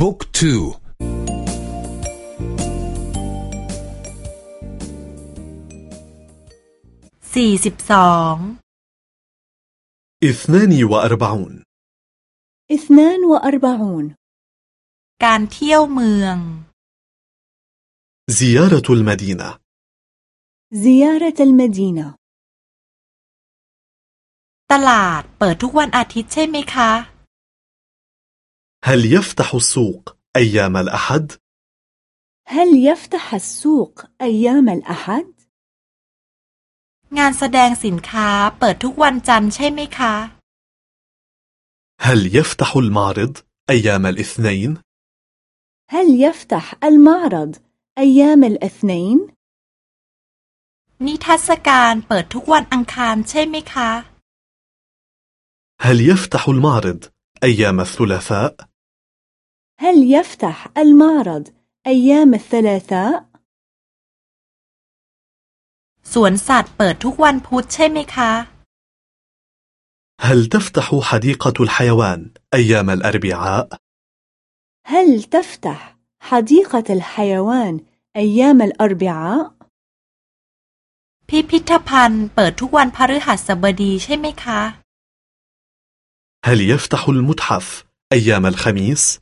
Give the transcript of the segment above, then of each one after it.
บุ๊กทูสี่สิบสอง اثنان وأربعون اثنان وأربعون การเที่ยวเมือง زيارة المدينة زيارة المدينة ตลาดเปิดทุกวันอาทิตย์ใช่ไหมคะ هل يفتح السوق أيام الأحد؟ هل يفتح السوق أيام الأحد؟ งานแสดงสินค้าเปิดทุกวันจันทร์ใช่ไหมคะ هل يفتح المعرض أيام الاثنين؟ هل يفتح المعرض أيام الاثنين؟ นิทรรศการเปิดทุกวันอังคารใช่ไหมคะ هل يفتح المعرض أيام الثلاثاء؟ هل يفتح المعرض أيام الثلاثاء؟ สวนสัตว์เปิดทุกวันพุธใช่ไหมคะ هل تفتح حديقة الحيوان أيام الأربعاء؟ هل تفتح حديقة الحيوان أيام الأربعاء؟ พิพิธภัณฑ์เปิดทุกวันพฤหัสบดีใช่ไหมคะ هل يفتح المتحف أيام الخميس؟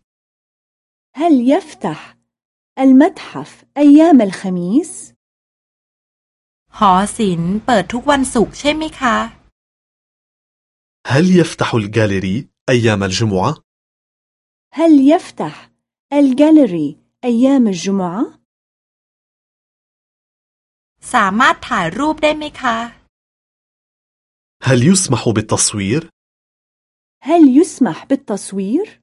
هل يفتح المتحف أيام الخميس؟ หอศิลป์เปิดทุกวันศุกร์ใช่ไหมคะ هل يفتح الجاليري أيام الجمعة؟ هل يفتح الجاليري أيام الجمعة؟ สามารถถ่ายรูปได้ไหมคะ هل يسمح بالتصوير؟ هل يسمح بالتصوير؟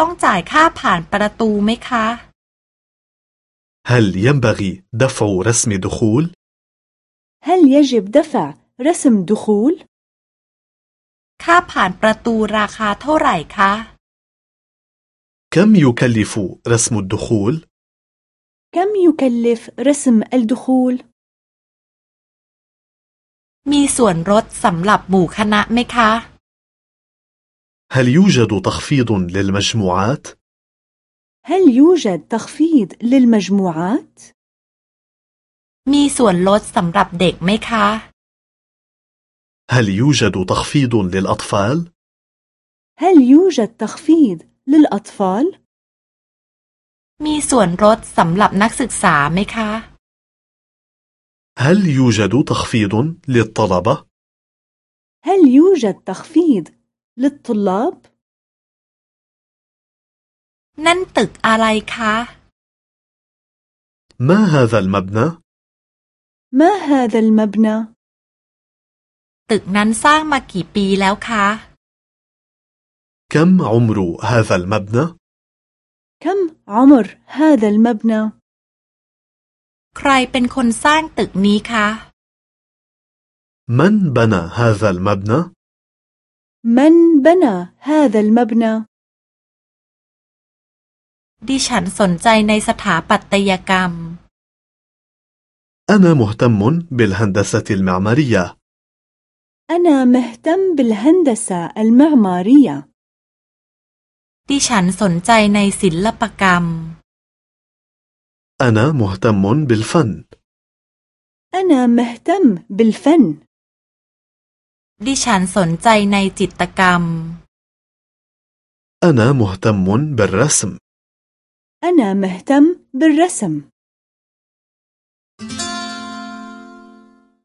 ต้องจ่ายค่าผ่านประตูไหมคะ هل ينبغي دفع رسم دخول؟ هل يجب دفع رسم دخول؟ ค่าผ่านประตูราคาเท่าไหร่คะ كم يكلف رسم الدخول؟ كم يكلف رسم الدخول؟ มีส่วนลดสำหรับหมู่คณะไหมคะ هل يوجد تخفيض للمجموعات؟ هل يوجد تخفيض للمجموعات؟ มีส่วนลดสำหรับเด็กไหมคะ هل يوجد تخفيض للأطفال؟ هل يوجد تخفيض للأطفال؟ มีส่วนลดสำหรับนักศึกษาไหมคะ هل يوجد تخفيض للطلبة؟ هل يوجد تخفيض للطلاب؟ นั่นตึกอะไรคะ ما هذا المبنى؟ ما هذا المبنى؟ ตึกนั้นสร้างมากี่ปีแล้วคะ كم عمر هذا المبنى؟ كم عمر هذا المبنى؟ ใครเป็นคนสร้างตึกนี้คะ من بنى هذا المبنى؟ من بنى هذا المبنى؟ ดิฉันสนใจในสถาปัตยกรรม أنا مهتم بالهندسة المعمارية أنا مهتم بالهندسة المعمارية ดิฉันสนใจในศิลปกรรม أنا مهتم بالفن أنا مهتم بالفن ดิฉันสนใจในจิตรกรรม أنا مهتم بالرسم أنا مهتم بالرسم